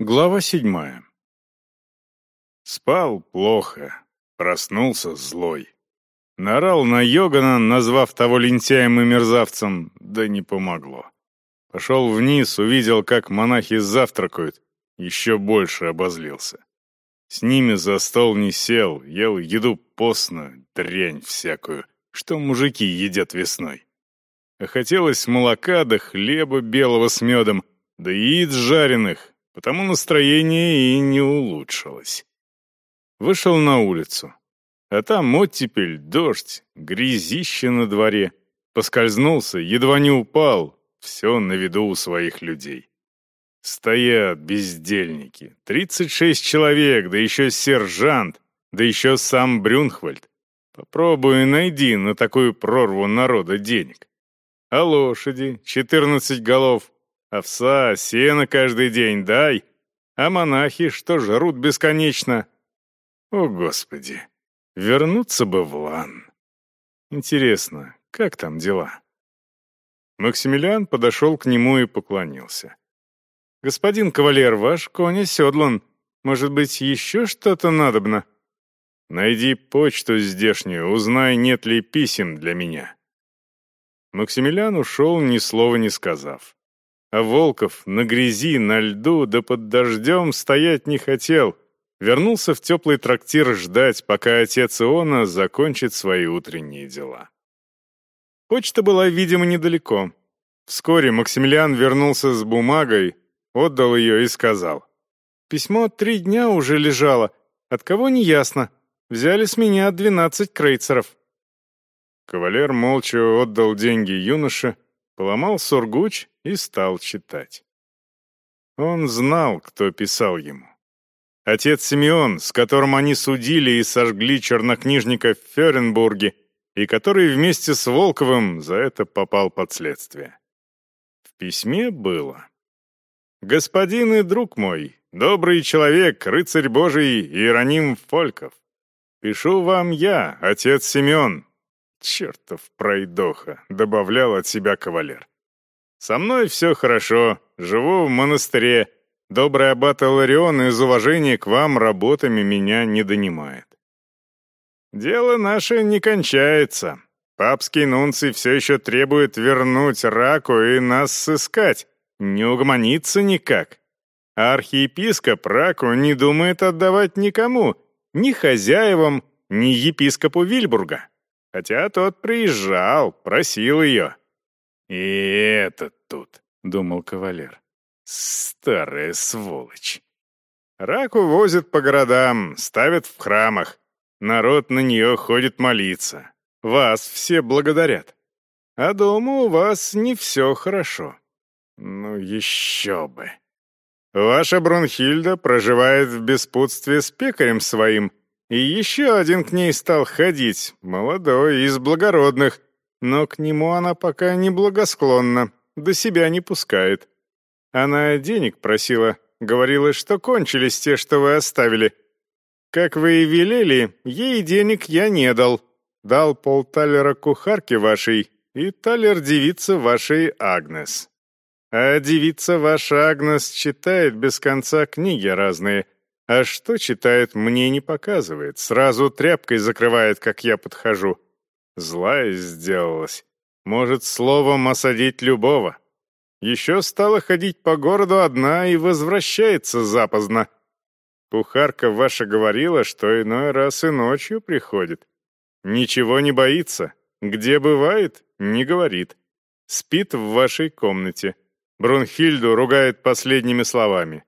Глава седьмая. Спал плохо, проснулся злой. Нарал на Йогана, назвав того лентяем и мерзавцем, да не помогло. Пошел вниз, увидел, как монахи завтракают, еще больше обозлился. С ними за стол не сел, ел еду постно, дрянь всякую, что мужики едят весной. А хотелось молока да хлеба белого с медом, да яиц жареных, потому настроение и не улучшилось. Вышел на улицу. А там оттепель, дождь, грязище на дворе. Поскользнулся, едва не упал. Все на виду у своих людей. Стоят бездельники. Тридцать шесть человек, да еще сержант, да еще сам Брюнхвальд. Попробуй найди на такую прорву народа денег. А лошади, четырнадцать голов, Овса, сено каждый день дай, а монахи что жрут бесконечно? О, Господи! Вернуться бы в лан. Интересно, как там дела? Максимилиан подошел к нему и поклонился. «Господин кавалер, ваш конь оседлан. Может быть, еще что-то надобно?» «Найди почту здешнюю, узнай, нет ли писем для меня». Максимилиан ушел, ни слова не сказав. А Волков на грязи, на льду, да под дождем стоять не хотел. Вернулся в теплый трактир ждать, пока отец Иона закончит свои утренние дела. Почта была, видимо, недалеко. Вскоре Максимилиан вернулся с бумагой, отдал ее и сказал. «Письмо три дня уже лежало. От кого не ясно. Взяли с меня двенадцать крейцеров». Кавалер молча отдал деньги юноше, поломал сургуч и стал читать. Он знал, кто писал ему. Отец Симеон, с которым они судили и сожгли чернокнижника в Ференбурге, и который вместе с Волковым за это попал под следствие. В письме было «Господин и друг мой, добрый человек, рыцарь Божий Иероним Фольков, пишу вам я, отец Симеон, чертов пройдоха», — добавлял от себя кавалер. Со мной все хорошо, живу в монастыре. Добрый аббат Ларион из уважения к вам работами меня не донимает. Дело наше не кончается. Папский нунций все еще требует вернуть раку и нас сыскать. Не угомонится никак. Архиепископ раку не думает отдавать никому, ни хозяевам, ни епископу Вильбурга. Хотя тот приезжал, просил ее. «И этот тут», — думал кавалер. «Старая сволочь». Раку возят по городам, ставят в храмах. Народ на нее ходит молиться. Вас все благодарят. А дома у вас не все хорошо. Ну, еще бы. Ваша Брунхильда проживает в беспутстве с пекарем своим, и еще один к ней стал ходить, молодой, из благородных, но к нему она пока не благосклонна, до себя не пускает. Она денег просила, говорила, что кончились те, что вы оставили. Как вы и велели, ей денег я не дал. Дал полталера кухарке вашей и талер девице вашей Агнес. А девица ваша Агнес читает без конца книги разные. А что читает, мне не показывает. Сразу тряпкой закрывает, как я подхожу. Злая сделалась. Может словом осадить любого. Еще стала ходить по городу одна и возвращается запоздно. Кухарка ваша говорила, что иной раз и ночью приходит. Ничего не боится. Где бывает, не говорит. Спит в вашей комнате. Брунхильду ругает последними словами.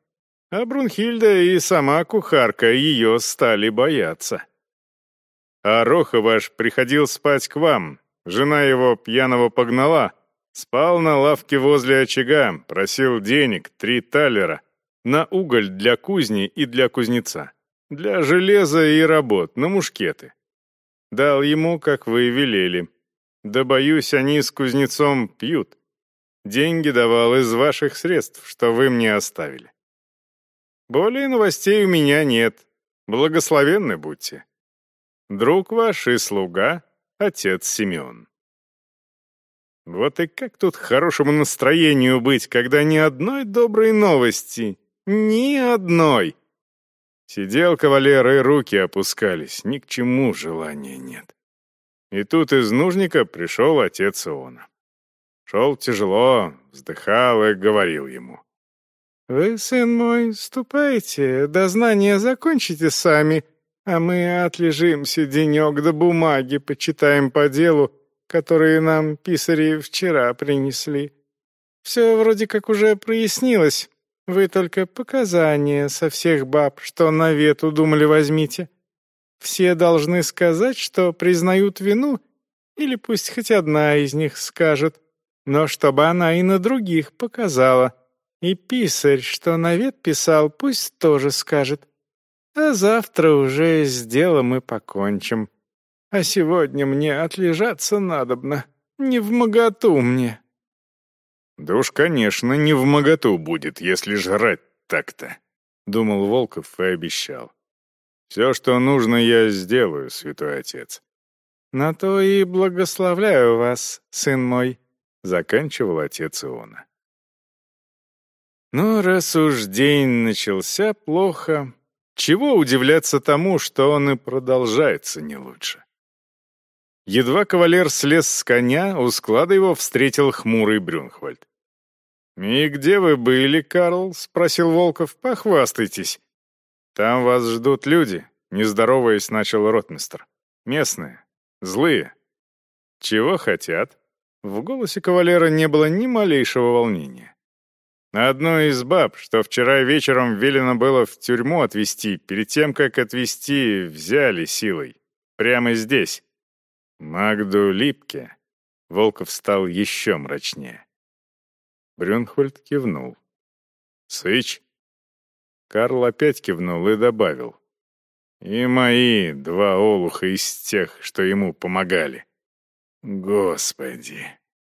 А Брунхильда и сама кухарка ее стали бояться. А Роха ваш приходил спать к вам. Жена его пьяного погнала. Спал на лавке возле очага, просил денег, три талера, на уголь для кузни и для кузнеца, для железа и работ, на мушкеты. Дал ему, как вы велели. Да, боюсь, они с кузнецом пьют. Деньги давал из ваших средств, что вы мне оставили. Более новостей у меня нет. Благословенны будьте. Друг ваш и слуга, отец Симеон. Вот и как тут хорошему настроению быть, когда ни одной доброй новости, Ни одной. Сидел кавалер, и руки опускались, ни к чему желания нет. И тут из нужника пришел отец Иона. Шел тяжело, вздыхал и говорил ему. «Вы, сын мой, ступайте, дознание закончите сами, а мы отлежимся денек до бумаги, почитаем по делу, которые нам писари вчера принесли. Все вроде как уже прояснилось, вы только показания со всех баб, что на вету думали возьмите. Все должны сказать, что признают вину, или пусть хоть одна из них скажет, но чтобы она и на других показала» И писарь, что навет писал, пусть тоже скажет. А завтра уже с делом мы покончим. А сегодня мне отлежаться надобно. Не в моготу мне. Да уж, конечно, не в моготу будет, если жрать так-то, думал Волков и обещал. Все, что нужно, я сделаю, святой отец. На то и благословляю вас, сын мой, заканчивал отец Иона. Но раз уж день начался плохо, чего удивляться тому, что он и продолжается не лучше? Едва кавалер слез с коня, у склада его встретил хмурый Брюнхвальд. «И где вы были, Карл?» — спросил Волков. «Похвастайтесь». «Там вас ждут люди», — не начал ротмистр. «Местные. Злые». «Чего хотят?» В голосе кавалера не было ни малейшего волнения. Одну из баб, что вчера вечером велено было в тюрьму отвезти, перед тем, как отвезти, взяли силой. Прямо здесь. Магду Липке. Волков стал еще мрачнее. Брюнхвальд кивнул. «Сыч?» Карл опять кивнул и добавил. «И мои два олуха из тех, что ему помогали». «Господи!»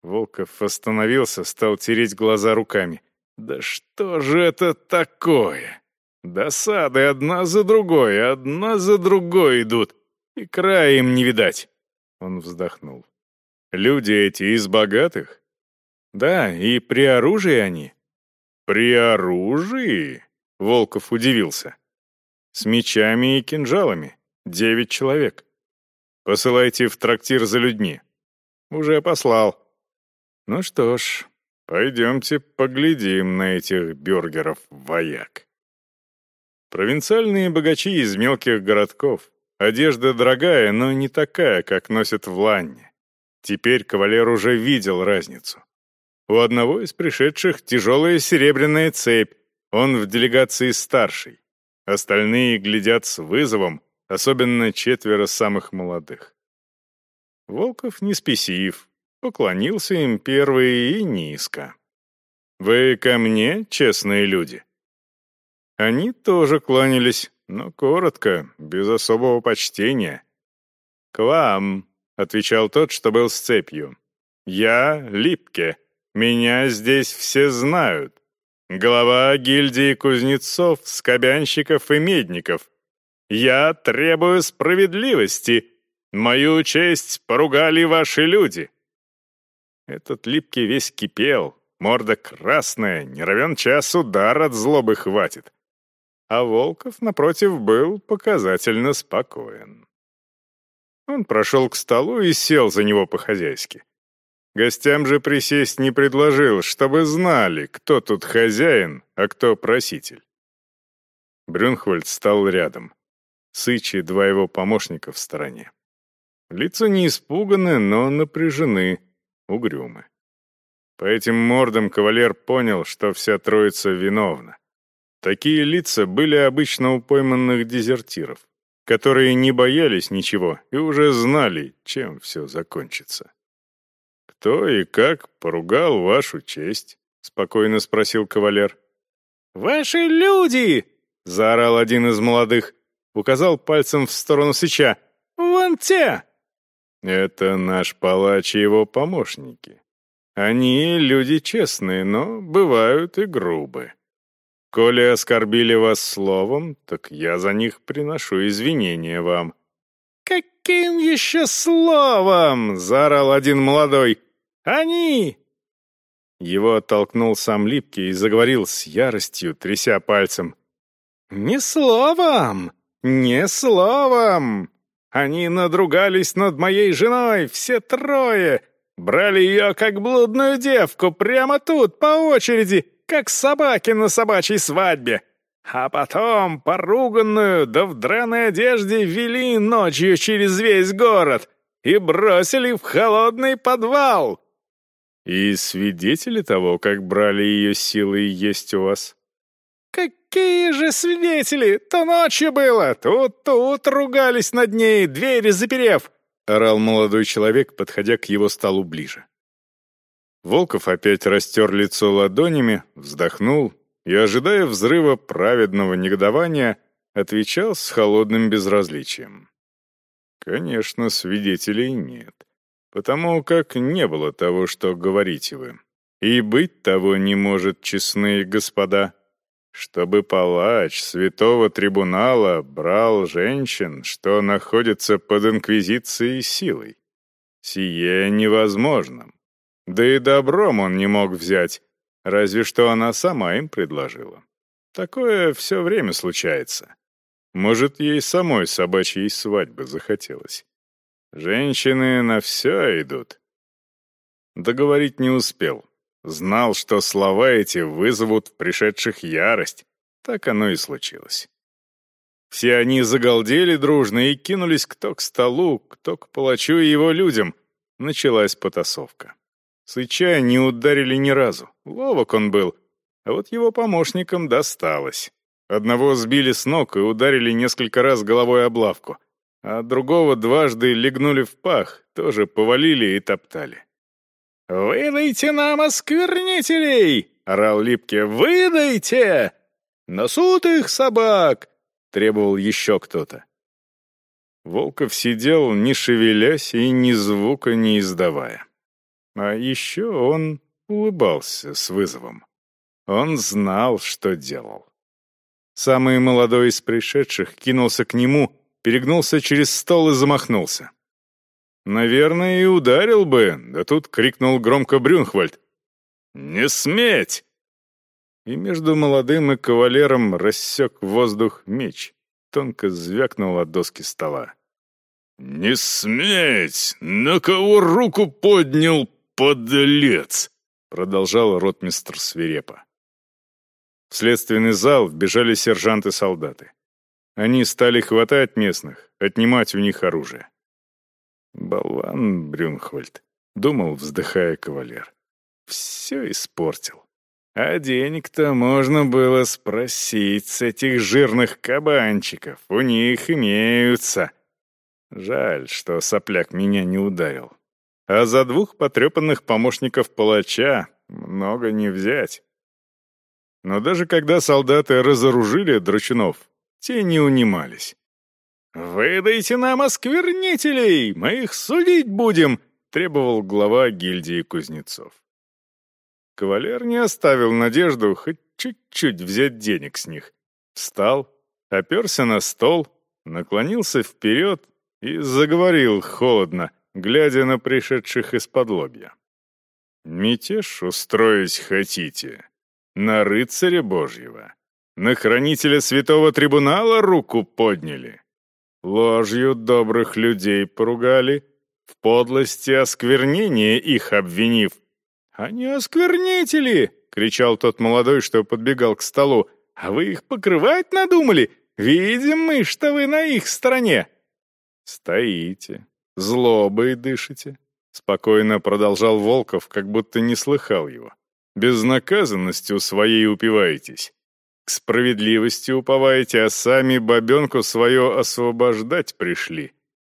Волков остановился, стал тереть глаза руками. Да что же это такое? Досады одна за другой, одна за другой идут, и края им не видать. Он вздохнул. Люди эти из богатых? Да, и при оружии они. При оружии? Волков удивился. С мечами и кинжалами. Девять человек. Посылайте в трактир за людьми. Уже послал. Ну что ж, Пойдемте поглядим на этих бюргеров-вояк. Провинциальные богачи из мелких городков. Одежда дорогая, но не такая, как носят в Ланне. Теперь кавалер уже видел разницу. У одного из пришедших тяжелая серебряная цепь, он в делегации старший. Остальные глядят с вызовом, особенно четверо самых молодых. Волков не спесив, Поклонился им первый и низко. «Вы ко мне, честные люди?» Они тоже кланялись, но коротко, без особого почтения. «К вам», — отвечал тот, что был с цепью. «Я Липке. Меня здесь все знают. Глава гильдии кузнецов, скобянщиков и медников. Я требую справедливости. Мою честь поругали ваши люди. Этот липкий весь кипел, морда красная, не равен час удар от злобы хватит. А Волков, напротив, был показательно спокоен. Он прошел к столу и сел за него по-хозяйски. Гостям же присесть не предложил, чтобы знали, кто тут хозяин, а кто проситель. Брюнхвальд стал рядом. Сыч и два его помощника в стороне. Лица не испуганы, но напряжены, угрюмы. По этим мордам кавалер понял, что вся троица виновна. Такие лица были обычно у пойманных дезертиров, которые не боялись ничего и уже знали, чем все закончится. «Кто и как поругал вашу честь?» — спокойно спросил кавалер. «Ваши люди!» — заорал один из молодых, указал пальцем в сторону Сыча. «Вон те!» Это наш палач и его помощники. Они люди честные, но бывают и грубы. Коли оскорбили вас словом, так я за них приношу извинения вам». «Каким еще словом?» — заорал один молодой. «Они!» Его оттолкнул сам Липкий и заговорил с яростью, тряся пальцем. «Ни словом! Ни словом! Они надругались над моей женой, все трое! Брали ее как блудную девку прямо тут, по очереди, как собаки на собачьей свадьбе! А потом поруганную, да в драной одежде вели ночью через весь город и бросили в холодный подвал!» «И свидетели того, как брали ее силой, есть у вас?» «Какие же свидетели! То ночью было, тут, тут ругались над ней, двери заперев!» — орал молодой человек, подходя к его столу ближе. Волков опять растер лицо ладонями, вздохнул и, ожидая взрыва праведного негодования, отвечал с холодным безразличием. «Конечно, свидетелей нет потому как не было того, что говорите вы. И быть того не может, честные господа, чтобы палач святого трибунала брал женщин, что находятся под инквизицией силой. Сие невозможно. Да и добром он не мог взять, разве что она сама им предложила. Такое все время случается. Может, ей самой собачьей свадьбы захотелось. Женщины на все идут. Договорить не успел. Знал, что слова эти вызовут в пришедших ярость. Так оно и случилось. Все они загалдели дружно и кинулись кто к столу, кто к палачу и его людям. Началась потасовка. Сыча не ударили ни разу. Ловок он был. А вот его помощникам досталось. Одного сбили с ног и ударили несколько раз головой об лавку а другого дважды легнули в пах, тоже повалили и топтали. «Выдайте нам осквернителей!» — орал Липке. «Выдайте! На суд их собак!» — требовал еще кто-то. Волков сидел, не шевелясь и ни звука не издавая. А еще он улыбался с вызовом. Он знал, что делал. Самый молодой из пришедших кинулся к нему — перегнулся через стол и замахнулся. Наверное, и ударил бы, да тут крикнул громко Брюнхвальд. «Не сметь!» И между молодым и кавалером рассек воздух меч, тонко звякнул от доски стола. «Не сметь! На кого руку поднял, подлец!» продолжал ротмистр свирепо. В следственный зал вбежали сержанты-солдаты. Они стали хватать местных, отнимать у них оружие. Болван Брюнхвальд, думал, вздыхая кавалер. Все испортил. А денег-то можно было спросить с этих жирных кабанчиков. У них имеются. Жаль, что сопляк меня не ударил. А за двух потрепанных помощников палача много не взять. Но даже когда солдаты разоружили Дручунов, те не унимались. «Выдайте нам осквернителей! Мы их судить будем!» — требовал глава гильдии кузнецов. Кавалер не оставил надежду хоть чуть-чуть взять денег с них. Встал, оперся на стол, наклонился вперед и заговорил холодно, глядя на пришедших из-под лобья. «Мятеж устроить хотите? На рыцаря Божьего. На хранителя святого трибунала руку подняли. Ложью добрых людей поругали, в подлости осквернения их обвинив. «Они осквернители!» — кричал тот молодой, что подбегал к столу. «А вы их покрывать надумали? Видим мы, что вы на их стороне!» «Стоите, злобой дышите», — спокойно продолжал Волков, как будто не слыхал его. «Безнаказанностью своей упиваетесь. К справедливости уповаете, а сами бабенку свое освобождать пришли.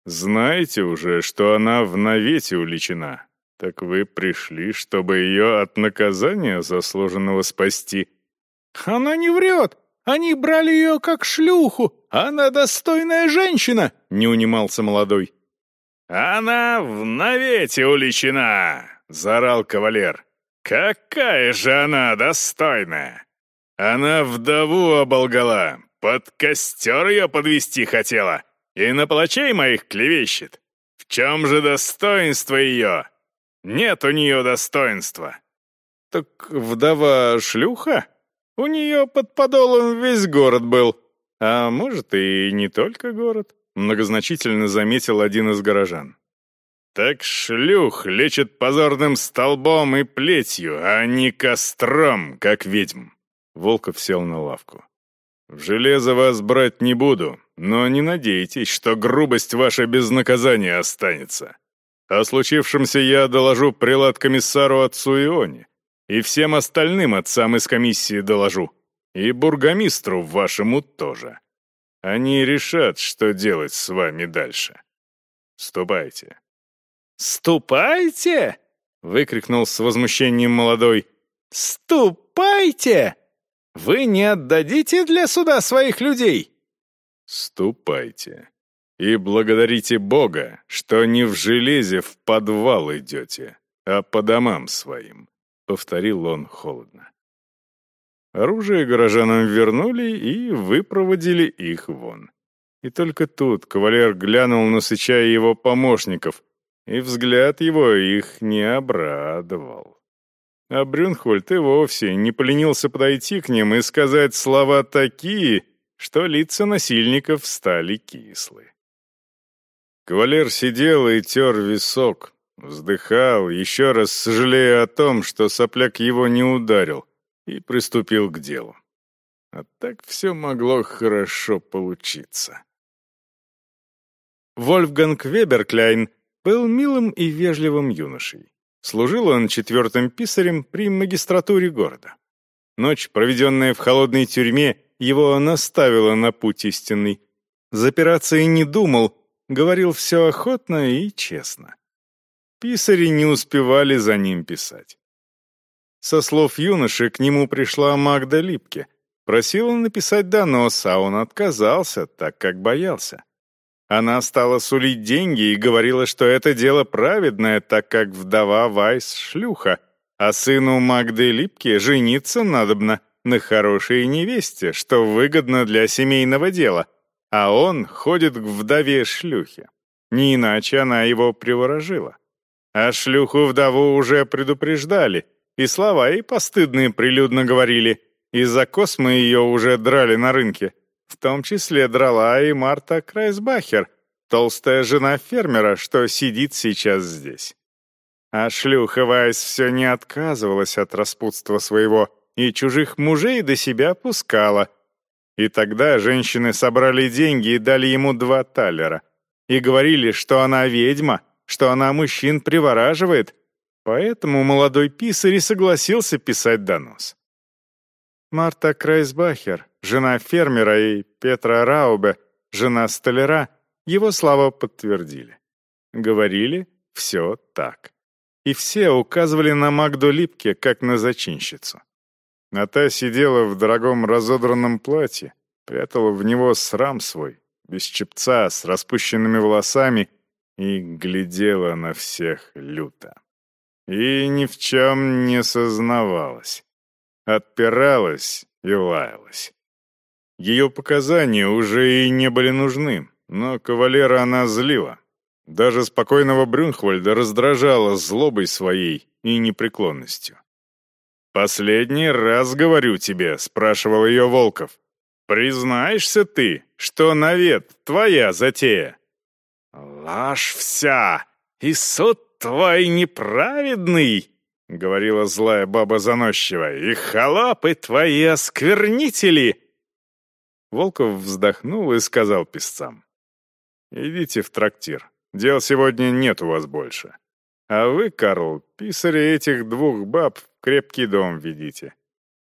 Знаете уже, что она в навете уличена. Так вы пришли, чтобы ее от наказания заслуженного спасти. Она не врет. Они брали ее как шлюху. Она достойная женщина, не унимался молодой. Она в навете уличена, заорал кавалер. Какая же она достойная! Она вдову оболгала, под костер ее подвести хотела и на палачей моих клевещет. В чем же достоинство ее? Нет у нее достоинства. так вдова шлюха? У нее под подолом весь город был. А может, и не только город, многозначительно заметил один из горожан. Так шлюх лечит позорным столбом и плетью, а не костром, как ведьм. Волков сел на лавку. В железо вас брать не буду, но не надейтесь, что грубость ваша без наказания останется. О случившемся я доложу прилад-комиссару отцу Ионе, и всем остальным отцам из комиссии доложу, и бургомистру вашему тоже. Они решат, что делать с вами дальше. Ступайте». «Ступайте!» — выкрикнул с возмущением молодой. «Ступайте! Вы не отдадите для суда своих людей?» «Ступайте и благодарите Бога, что не в железе в подвал идете, а по домам своим», — повторил он холодно. Оружие горожанам вернули и выпроводили их вон. И только тут кавалер глянул на Сыча его помощников, и взгляд его их не обрадовал. А Брюнхвальд и вовсе не поленился подойти к ним и сказать слова такие, что лица насильников стали кислы. Кавалер сидел и тер висок, вздыхал, еще раз сожалея о том, что сопляк его не ударил, и приступил к делу. А так все могло хорошо получиться. Вольфганг Веберкляйн был милым и вежливым юношей. Служил он четвертым писарем при магистратуре города. Ночь, проведенная в холодной тюрьме, его наставила на путь истинный. Запираться и не думал, говорил все охотно и честно. Писари не успевали за ним писать. Со слов юноши к нему пришла Магда Липке. Просила написать донос, а он отказался, так как боялся. Она стала сулить деньги и говорила, что это дело праведное, так как вдова Вайс — шлюха, а сыну Магды Липке жениться надобно на хорошей невесте, что выгодно для семейного дела, а он ходит к вдове шлюхи. Не иначе она его приворожила. А шлюху-вдову уже предупреждали — и слова ей постыдные прилюдно говорили. Из-за космы ее уже драли на рынке. В том числе драла и Марта Крайсбахер, толстая жена фермера, что сидит сейчас здесь. А шлюха Вайс все не отказывалась от распутства своего и чужих мужей до себя пускала. И тогда женщины собрали деньги и дали ему два талера. И говорили, что она ведьма, что она мужчин привораживает, Поэтому молодой писарь и согласился писать донос. Марта Крайсбахер, жена фермера, и Петра Раубе, жена столяра, его слова подтвердили. Говорили все так. И все указывали на Магду Липке, как на зачинщицу. А та сидела в дорогом разодранном платье, прятала в него срам свой, без чепца, с распущенными волосами, и глядела на всех люто и ни в чем не сознавалась. Отпиралась и лаялась. Ее показания уже и не были нужны, но кавалера она злила. Даже спокойного Брюнхвальда раздражала злобой своей и непреклонностью. «Последний раз говорю тебе», — спрашивал ее Волков. «Признаешься ты, что навет твоя затея?» «Ложь вся, и суд твой неправедный!» — говорила злая баба заносчиво. «И холопы твои осквернители!» Волков вздохнул и сказал песцам. «Идите в трактир. Дел сегодня нет у вас больше. А вы, Карл, писаря этих двух баб в крепкий дом ведите.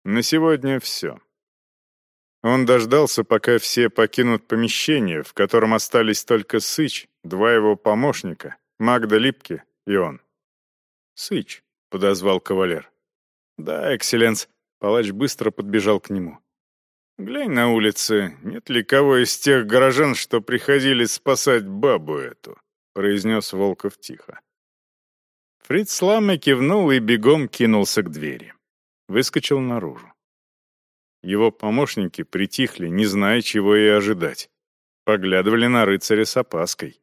На сегодня все». Он дождался, пока все покинут помещение, в котором остались только Сыч, два его помощника, Магда Липки и он. «Сыч», — подозвал кавалер. «Да, экселленс». Палач быстро подбежал к нему. «Глянь на улице, нет ли кого из тех горожан, что приходили спасать бабу эту?» — произнес Волков тихо. Фриц Ламме кивнул и бегом кинулся к двери. Выскочил наружу. Его помощники притихли, не зная, чего и ожидать. Поглядывали на рыцаря с опаской.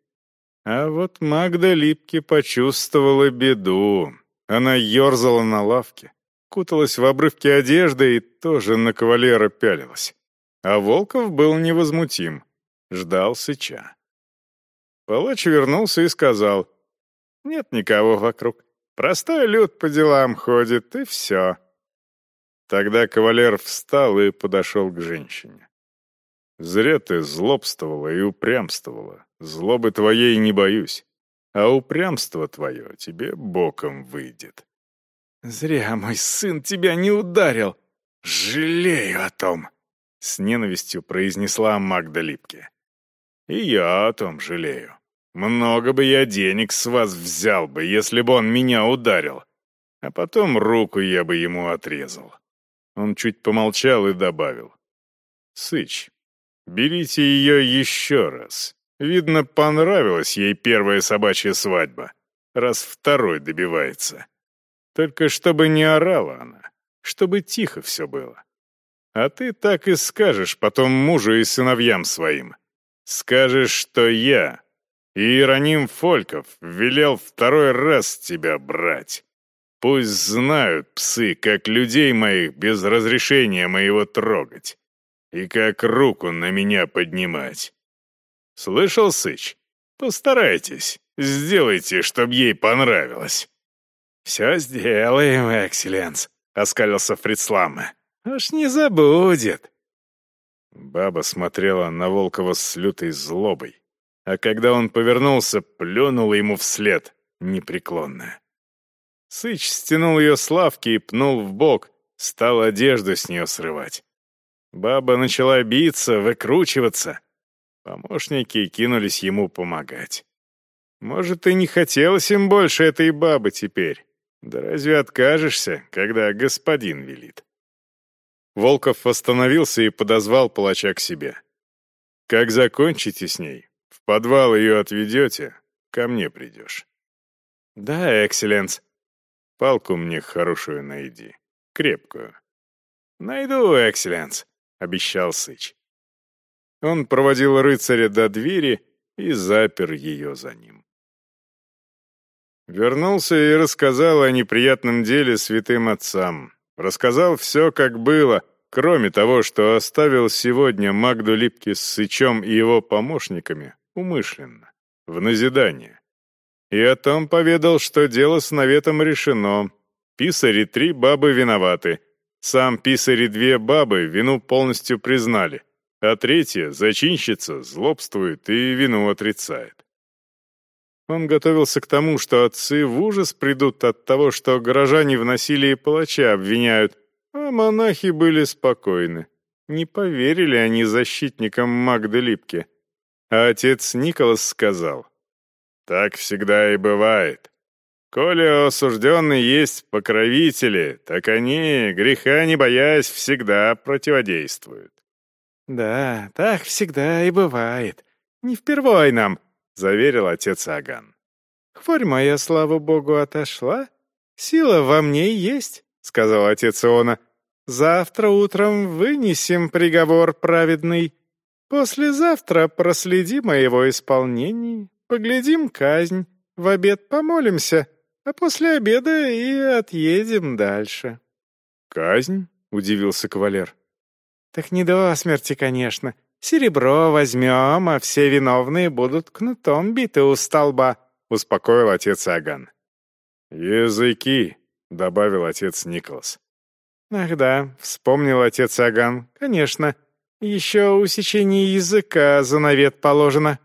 А вот Магда Липки почувствовала беду. Она ерзала на лавке, куталась в обрывки одежды и тоже на кавалера пялилась. А Волков был невозмутим, ждал сыча. Палач вернулся и сказал, «Нет никого вокруг. Простой люд по делам ходит, и все». Тогда кавалер встал и подошел к женщине. «Зря ты злобствовала и упрямствовала. Злобы твоей не боюсь, а упрямство твое тебе боком выйдет». «Зря мой сын тебя не ударил. Жалею о том», — с ненавистью произнесла Магда Липке. «И я о том жалею. Много бы я денег с вас взял бы, если бы он меня ударил. А потом руку я бы ему отрезал». Он чуть помолчал и добавил. «Сыч, берите ее еще раз. Видно, понравилась ей первая собачья свадьба, раз второй добивается. Только чтобы не орала она, чтобы тихо все было. А ты так и скажешь потом мужу и сыновьям своим. Скажешь, что я, Иероним Фольков, велел второй раз тебя брать. Пусть знают псы, как людей моих без разрешения моего трогать. И как руку на меня поднимать. Слышал, Сыч? Постарайтесь, сделайте, чтоб ей понравилось. «Все сделаем, экселленс», — оскалился Фрицлама. «Уж не забудет». Баба смотрела на Волкова с лютой злобой, а когда он повернулся, плюнула ему вслед, непреклонная. Сыч стянул ее с лавки и пнул в бок, стал одежду с нее срывать. Баба начала биться, выкручиваться. Помощники кинулись ему помогать. Может, и не хотелось им больше этой бабы теперь. Да разве откажешься, когда господин велит? Волков остановился и подозвал палача к себе. «Как закончите с ней, в подвал ее отведете, ко мне придешь». «Да, экселленс», Палку мне хорошую найди, крепкую». «Найду, экселленс», — обещал Сыч. Он проводил рыцаря до двери и запер ее за ним. Вернулся и рассказал о неприятном деле святым отцам. Рассказал все, как было, кроме того, что оставил сегодня Магду Липки с Сычом и его помощниками умышленно, в назидание. И о том поведал, что дело с наветом решено. Писари три бабы виноваты. Сам писари две бабы вину полностью признали, а третья, зачинщица, злобствует и вину отрицает. Он готовился к тому, что отцы в ужас придут от того, что горожане в насилии палача обвиняют, а монахи были спокойны. Не поверили они защитникам Магды. А отец Николас сказал, так всегда и бывает. Коли осужденный есть покровители, так они, греха не боясь, всегда противодействуют. «Да, так всегда и бывает. Не впервой нам», — заверил отец Аган. «Хворь моя, слава богу, отошла. Сила во мне есть», — сказал отец Иона. «Завтра утром вынесем приговор праведный. Послезавтра проследим о его исполнении, Поглядим казнь, в обед помолимся, а после обеда и отъедем дальше». «Казнь?» — удивился кавалер. «Так не до смерти, конечно. Серебро возьмем, а все виновные будут кнутом биты у столба», — успокоил отец Аган. «Языки», — добавил отец Николас. «Ах да», — вспомнил отец Аган, — «конечно. Еще усечение языка за навет положено».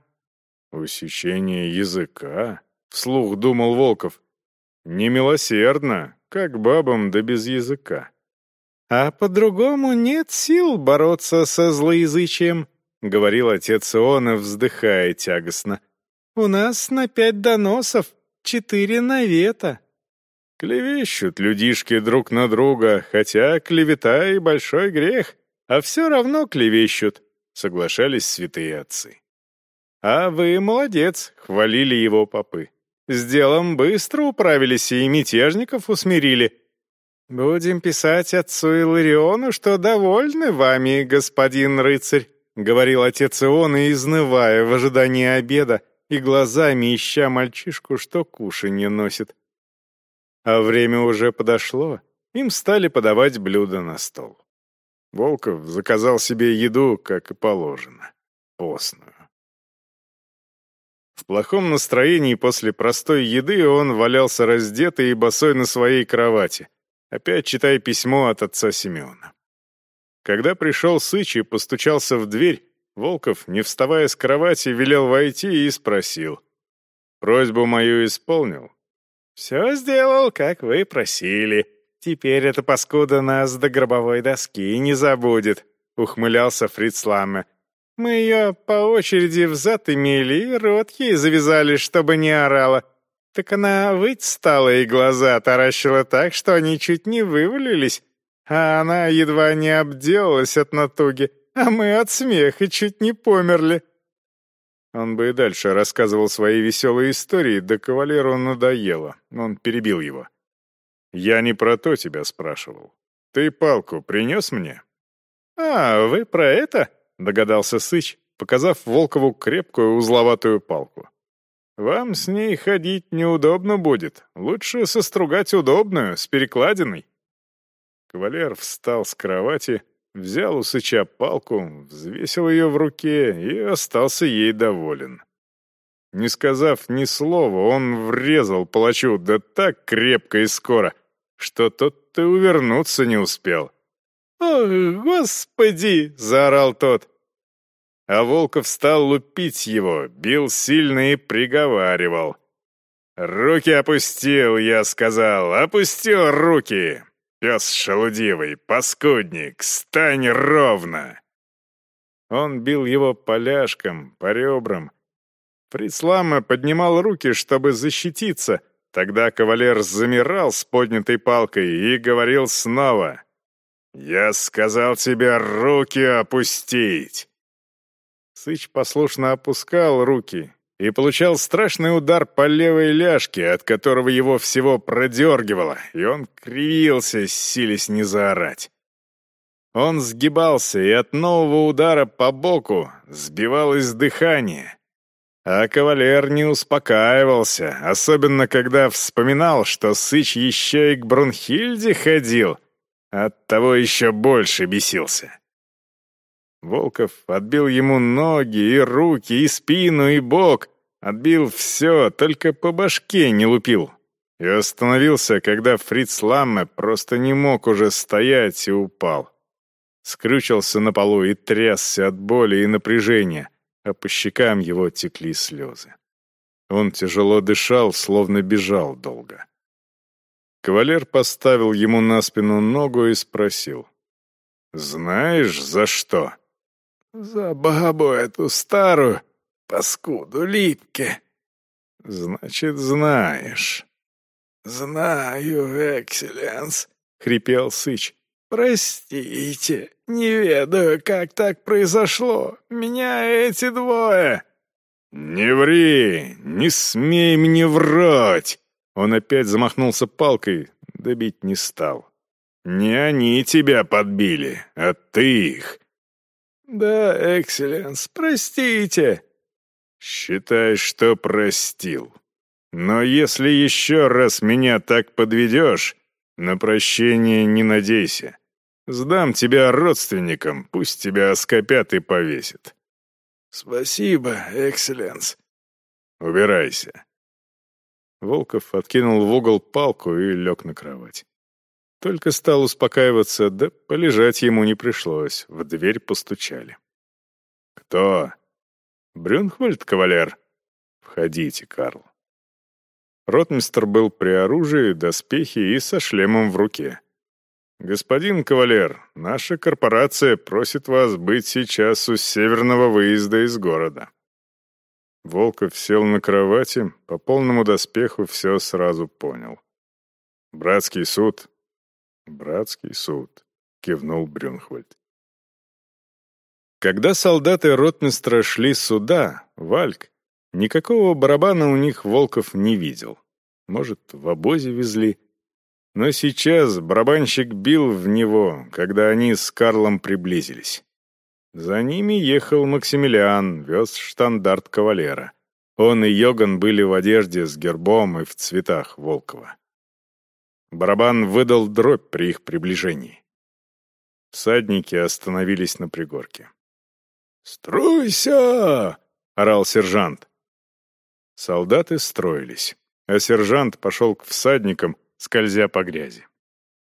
«Усечение языка?» — вслух думал Волков. «Немилосердно, как бабам да без языка». «А по-другому нет сил бороться со злоязычием», — говорил отец Иона, вздыхая тягостно. «У нас на пять доносов, четыре навета». Клевещут людишки друг на друга, хотя клевета и большой грех, а все равно клевещут, соглашались святые отцы. «А вы молодец», — хвалили его попы. «С делом быстро управились и мятежников усмирили. Будем писать отцу Илариону, что довольны вами, господин рыцарь», — говорил отец Иона, изнывая в ожидании обеда и глазами ища мальчишку, что кушанье носит. А время уже подошло, им стали подавать блюда на стол. Волков заказал себе еду, как и положено, постную. В плохом настроении после простой еды он валялся раздетый и босой на своей кровати, опять читая письмо от отца Семена. Когда пришел Сыч и постучался в дверь, Волков, не вставая с кровати, велел войти и спросил. «Просьбу мою исполнил?» «Все сделал, как вы просили. Теперь эта паскуда нас до гробовой доски не забудет», — ухмылялся Фриц Ламме. Мы ее по очереди взад имели и рот ей завязали, чтобы не орала. Так она выть стала и глаза таращила так, что они чуть не вывалились, а она едва не обделалась от натуги, а мы от смеха чуть не померли. Он бы и дальше рассказывал свои веселые истории, да кавалеру надоело. Он перебил его. «Я не про то тебя спрашивал. Ты палку принес мне?» «А, вы про это?» догадался Сыч, показав Волкову крепкую узловатую палку. «Вам с ней ходить неудобно будет. Лучше состругать удобную, с перекладиной». Кавалер встал с кровати, взял у Сыча палку, взвесил ее в руке и остался ей доволен. Не сказав ни слова, он врезал палачу да так крепко и скоро, что тот-то увернуться не успел. «О, господи!» — заорал тот а Волков стал лупить его, бил сильно и приговаривал. «Руки опустил, я сказал, опустил руки! Пес шелудивый, паскудник, стань ровно!» Он бил его поляшком, по ребрам. Фрицлама поднимал руки, чтобы защититься. Тогда кавалер замирал с поднятой палкой и говорил снова. «Я сказал тебе руки опустить!» Сыч послушно опускал руки и получал страшный удар по левой ляжке, от которого его всего продергивало, и он кривился, силясь не заорать. Он сгибался, и от нового удара по боку сбивалось дыхание. А кавалер не успокаивался, особенно когда вспоминал, что Сыч еще и к Брунхильде ходил. Оттого еще больше бесился. Волков отбил ему ноги и руки, и спину, и бок. Отбил все, только по башке не лупил. И остановился, когда Фриц Ламме просто не мог уже стоять и упал. Скрючился на полу и трясся от боли и напряжения, а по щекам его текли слезы. Он тяжело дышал, словно бежал долго. Кавалер поставил ему на спину ногу и спросил. «Знаешь, за что?» За бабу эту старую, паскуду Липке. Значит, знаешь. Знаю, экселленс, хрипел Сыч. Простите, не ведаю, как так произошло. Меня эти двое. Не ври, не смей мне врать. Он опять замахнулся палкой, добить не стал. Не они тебя подбили, а ты их. «Да, экселленс, простите». «Считай, что простил. Но если еще раз меня так подведешь, на прощение не надейся. Сдам тебя родственникам, пусть тебя оскопят и повесят». «Спасибо, экселленс». «Убирайся». Волков откинул в угол палку и лег на кровать. Только стал успокаиваться, да полежать ему не пришлось. В дверь постучали. «Кто?» «Брюнхвальд, кавалер?» «Входите, Карл». Ротмистр был при оружии, доспехе и со шлемом в руке. «Господин кавалер, наша корпорация просит вас быть сейчас у северного выезда из города». Волков сел на кровати, по полному доспеху все сразу понял. «Братский суд, «Братский суд», — кивнул Брюнхвальд. Когда солдаты ротмистра шли сюда, Вальк, никакого барабана у них Волков не видел. Может, в обозе везли. Но сейчас барабанщик бил в него, когда они с Карлом приблизились. За ними ехал Максимилиан, вез штандарт кавалера. Он и Йоган были в одежде с гербом и в цветах Волкова. Барабан выдал дробь при их приближении. Всадники остановились на пригорке. «Стройся!» — орал сержант. Солдаты строились, а сержант пошел к всадникам, скользя по грязи.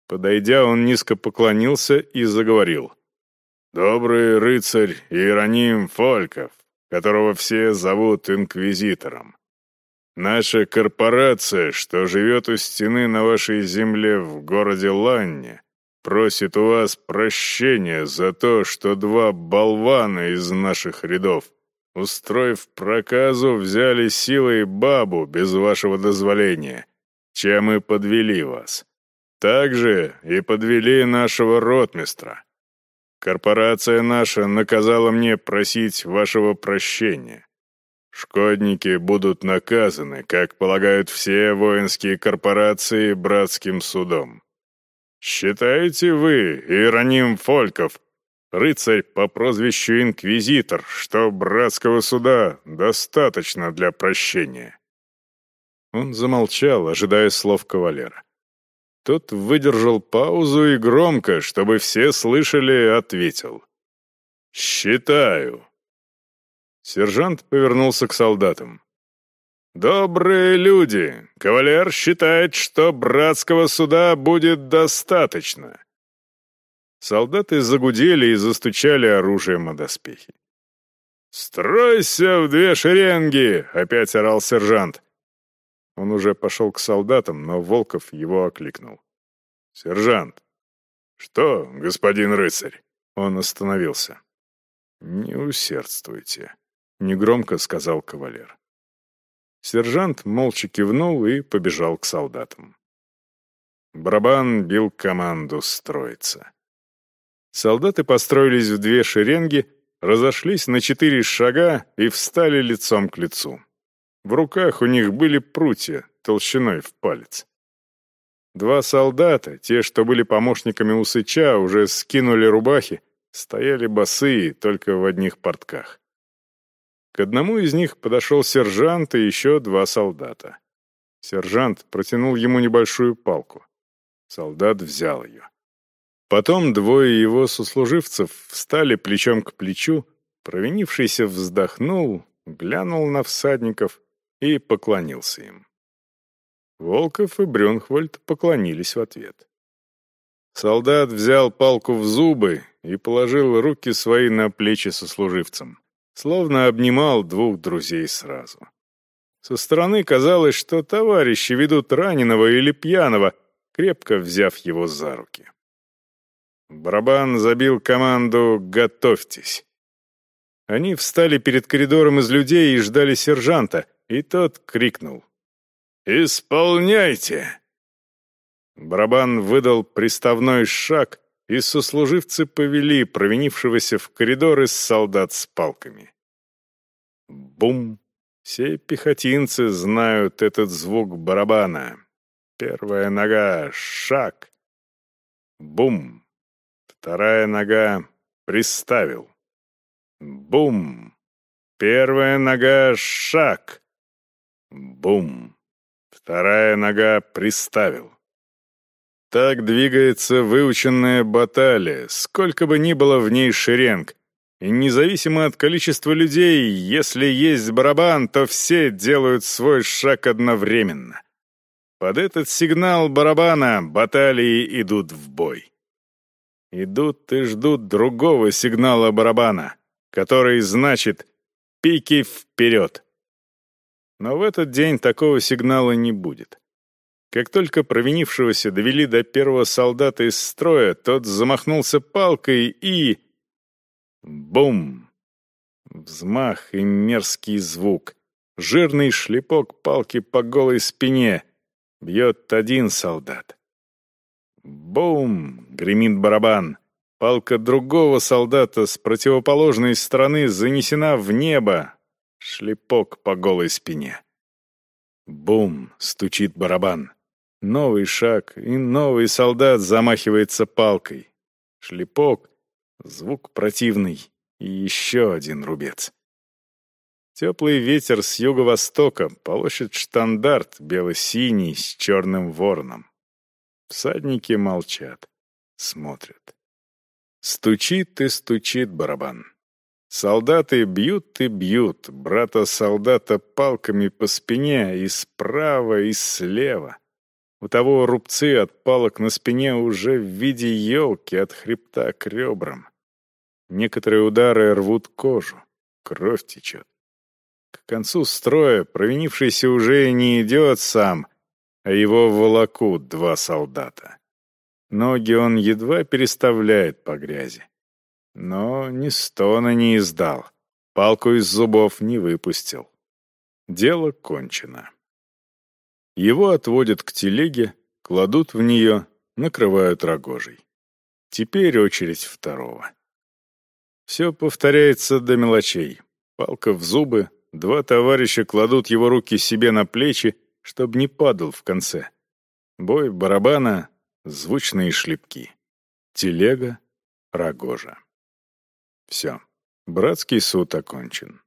Подойдя, он низко поклонился и заговорил. «Добрый рыцарь Иероним Фольков, которого все зовут инквизитором. Наша корпорация, что живет у стены на вашей земле в городе Ланне, просит у вас прощения за то, что два болвана из наших рядов, устроив проказу, взяли силой бабу без вашего дозволения, чем и подвели вас. Также и подвели нашего ротмистра. Корпорация наша наказала мне просить вашего прощения. Шкодники будут наказаны, как полагают все воинские корпорации, братским судом. Считаете вы, Иероним Фольков, рыцарь по прозвищу Инквизитор, что братского суда достаточно для прощения?» Он замолчал, ожидая слов кавалера. Тот выдержал паузу и громко, чтобы все слышали, ответил. «Считаю». Сержант повернулся к солдатам. «Добрые люди! Кавалер считает, что братского суда будет достаточно!» Солдаты загудели и застучали оружием о доспехи. «Стройся в две шеренги!» — опять орал сержант. Он уже пошел к солдатам, но Волков его окликнул. «Сержант!» «Что, господин рыцарь?» Он остановился. «Не усердствуйте», — негромко сказал кавалер. Сержант молча кивнул и побежал к солдатам. Барабан бил команду строиться. Солдаты построились в две шеренги, разошлись на четыре шага и встали лицом к лицу. В руках у них были прутья толщиной в палец. Два солдата, те, что были помощниками Усыча, уже скинули рубахи, стояли босые, только в одних портках. К одному из них подошел сержант и еще два солдата. Сержант протянул ему небольшую палку. Солдат взял ее. Потом двое его сослуживцев встали плечом к плечу, провинившийся вздохнул, глянул на всадников и поклонился им. Волков и Брюнхвальд поклонились в ответ. Солдат взял палку в зубы и положил руки свои на плечи сослуживцам словно обнимал двух друзей сразу. Со стороны казалось, что товарищи ведут раненого или пьяного, крепко взяв его за руки. Барабан забил команду «Готовьтесь». Они встали перед коридором из людей и ждали сержанта, и тот крикнул «Исполняйте!». Барабан выдал приставной шаг, и сослуживцы повели провинившегося в коридор из солдат с палками. Бум! Все пехотинцы знают этот звук барабана. Первая нога — шаг. Бум! Вторая нога — приставил. Бум! Первая нога — шаг. Бум! Вторая нога — приставил. Так двигается выученная баталия, сколько бы ни было в ней шеренг. И независимо от количества людей, если есть барабан, то все делают свой шаг одновременно. Под этот сигнал барабана баталии идут в бой. Идут и ждут другого сигнала барабана, который значит «пики вперед». Но в этот день такого сигнала не будет. Как только провинившегося довели до первого солдата из строя, тот замахнулся палкой и... Бум! Взмах и мерзкий звук. Жирный шлепок палки по голой спине. Бьет один солдат. Бум! Гремит барабан. Палка другого солдата с противоположной стороны занесена в небо. Шлепок по голой спине. Бум! Стучит барабан. Новый шаг, и новый солдат замахивается палкой. Шлепок, звук противный и еще один рубец. Теплый ветер с юго-востока полощет штандарт бело-синий с черным вороном. Всадники молчат, смотрят. Стучит и стучит барабан. Солдаты бьют и бьют брата-солдата палками по спине и справа, и слева. У того рубцы от палок на спине уже в виде елки от хребта к ребрам. Некоторые удары рвут кожу, кровь течет. К концу строя провинившийся уже не идет сам, а его волокут два солдата. Ноги он едва переставляет по грязи. Но ни стона не издал, палку из зубов не выпустил. Дело кончено. Его отводят к телеге, кладут в нее, накрывают рогожей. Теперь очередь второго. Все повторяется до мелочей. Палка в зубы, два товарища кладут его руки себе на плечи, чтобы не падал в конце. Бой барабана, звучные шлепки. Телега, рогожа. Все. Братский суд окончен.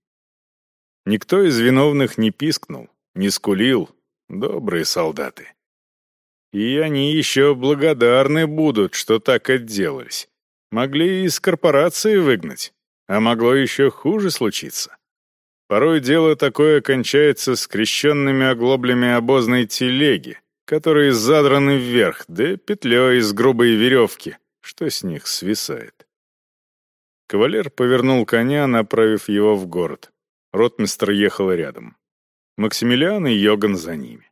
Никто из виновных не пискнул, не скулил. Добрые солдаты. И они еще благодарны будут, что так отделались. Могли из корпорации выгнать, а могло еще хуже случиться. Порой дело такое кончается скрещенными оглоблями обозной телеги, которые задраны вверх, да петлей из грубой веревки, что с них свисает. Кавалер повернул коня, направив его в город. Ротмистр ехал рядом. Максимилиан и Йоган за ними.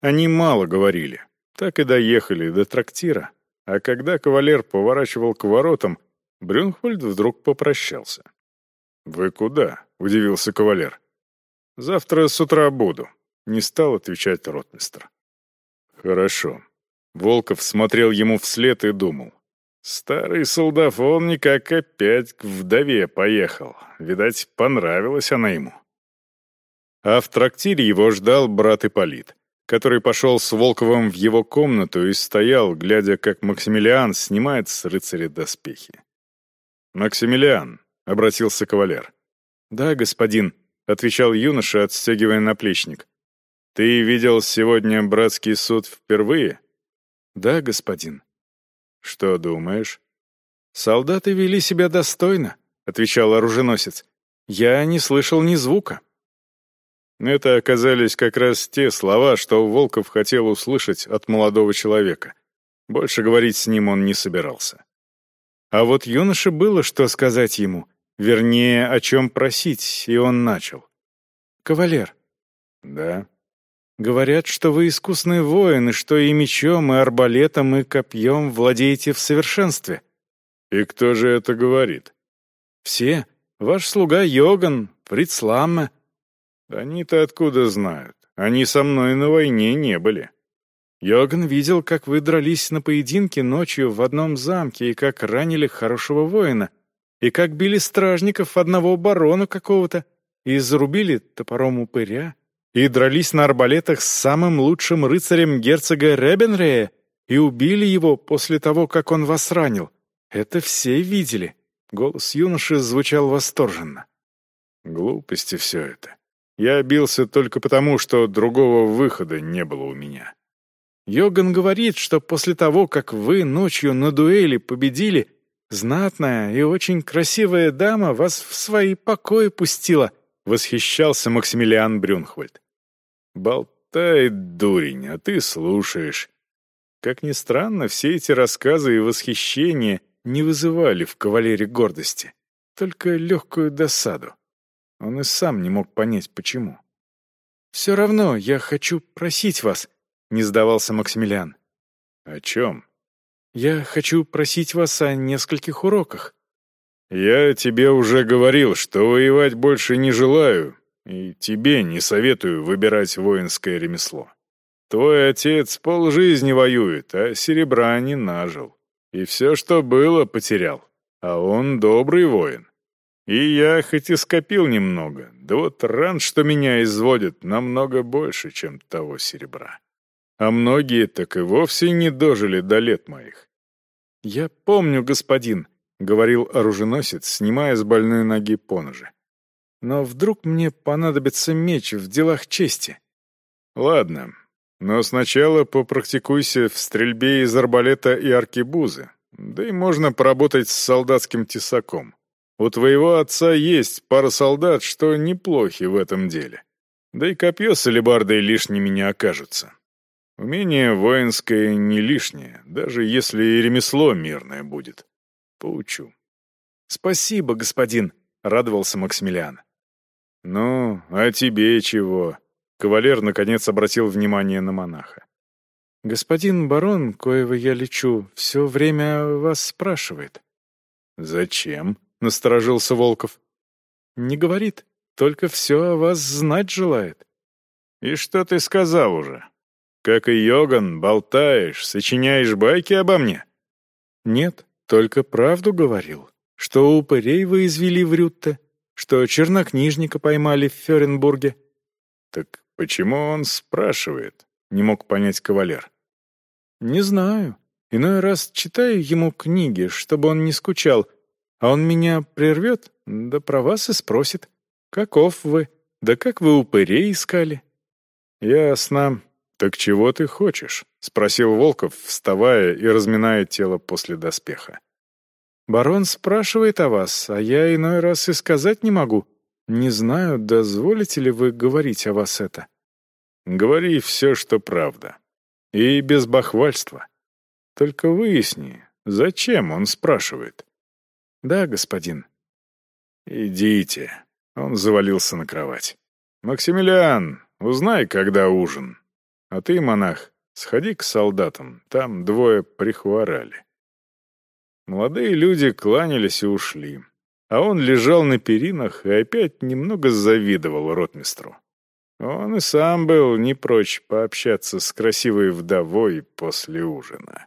Они мало говорили, так и доехали до трактира, а когда кавалер поворачивал к воротам, Брюнхвальд вдруг попрощался. «Вы куда?» — удивился кавалер. «Завтра с утра буду», — не стал отвечать ротмистр. «Хорошо». Волков смотрел ему вслед и думал. Старый солдафон никак опять к вдове поехал. Видать, понравилась она ему. А в трактире его ждал брат Ипполит, который пошел с Волковым в его комнату и стоял, глядя, как Максимилиан снимает с рыцаря доспехи. «Максимилиан», — обратился кавалер. «Да, господин», — отвечал юноша, отстегивая наплечник. «Ты видел сегодня братский суд впервые?» «Да, господин». «Что думаешь?» «Солдаты вели себя достойно», — отвечал оруженосец. «Я не слышал ни звука». Это оказались как раз те слова, что Волков хотел услышать от молодого человека. Больше говорить с ним он не собирался. А вот юноше было что сказать ему, вернее, о чем просить, и он начал. «Кавалер». «Да». Говорят, что вы искусный воин, и что и мечом, и арбалетом, и копьем владеете в совершенстве». «И кто же это говорит?» «Все. Ваш слуга Йоган, Фриц Ламме». «Они-то откуда знают? Они со мной на войне не были». «Йоган видел, как вы дрались на поединке ночью в одном замке, и как ранили хорошего воина, и как били стражников одного барона какого-то, и зарубили топором упыря» и дрались на арбалетах с самым лучшим рыцарем герцога Ребенрея и убили его после того, как он вас ранил. Это все видели». Голос юноши звучал восторженно. «Глупости все это. Я бился только потому, что другого выхода не было у меня». Йоган говорит, что после того, как вы ночью на дуэли победили, знатная и очень красивая дама вас в свои покои пустила, Восхищался Максимилиан Брюнхвальд. «Болтает дурень, а ты слушаешь». Как ни странно, все эти рассказы и восхищения не вызывали в кавалере гордости, только легкую досаду. Он и сам не мог понять, почему. «Все равно я хочу просить вас», — не сдавался Максимилиан. «О чем?» «Я хочу просить вас о нескольких уроках». «Я тебе уже говорил, что воевать больше не желаю, и тебе не советую выбирать воинское ремесло. Твой отец полжизни воюет, а серебра не нажил. И все, что было, потерял. А он добрый воин. И я хоть и скопил немного, да вот ран, что меня изводит, намного больше, чем того серебра. А многие так и вовсе не дожили до лет моих. «Я помню, господин», — говорил оруженосец, снимая с больной ноги поножи. «Но вдруг мне понадобится меч в делах чести?» «Ладно, Но сначала попрактикуйся в стрельбе из арбалета и аркебузы. Да и можно поработать с солдатским тесаком. У твоего отца есть пара солдат, что неплохи в этом деле. Да и копье с алебардой лишними не окажутся. Умение воинское не лишнее, даже если и ремесло мирное будет. Поучу. «Спасибо, господин», — радовался Максимилиан. «Ну, а тебе чего?» Кавалер, наконец, обратил внимание на монаха. «Господин барон, коего я лечу, все время вас спрашивает». «Зачем?» — насторожился Волков. «Не говорит, только все о вас знать желает». «И что ты сказал уже? Как и Йоган, болтаешь, сочиняешь байки обо мне?» «Нет, только правду говорил, что упырей вы извели в Рютте, что чернокнижника поймали в Ференбурге». «Так почему он спрашивает?» — не мог понять кавалер. «Не знаю. Иной раз читаю ему книги, чтобы он не скучал, а он меня прервет, да про вас и спросит. Каков вы? Да как вы упырей искали?» «Ясно. Так чего ты хочешь?» — спросил Волков, вставая и разминая тело после доспеха. Барон спрашивает о вас, а я иной раз и сказать не могу. Не знаю, дозволите ли вы говорить о вас это. Говори все, что правда. И без бахвальства. Только выясни, зачем он спрашивает. Да, господин. Идите. Он завалился на кровать. Максимилиан, узнай, когда ужин. А ты, монах, сходи к солдатам, там двое прихворали. Молодые люди кланялись и ушли. А он лежал на перинах и опять немного завидовал ротмистру. Он и сам был не прочь пообщаться с красивой вдовой после ужина.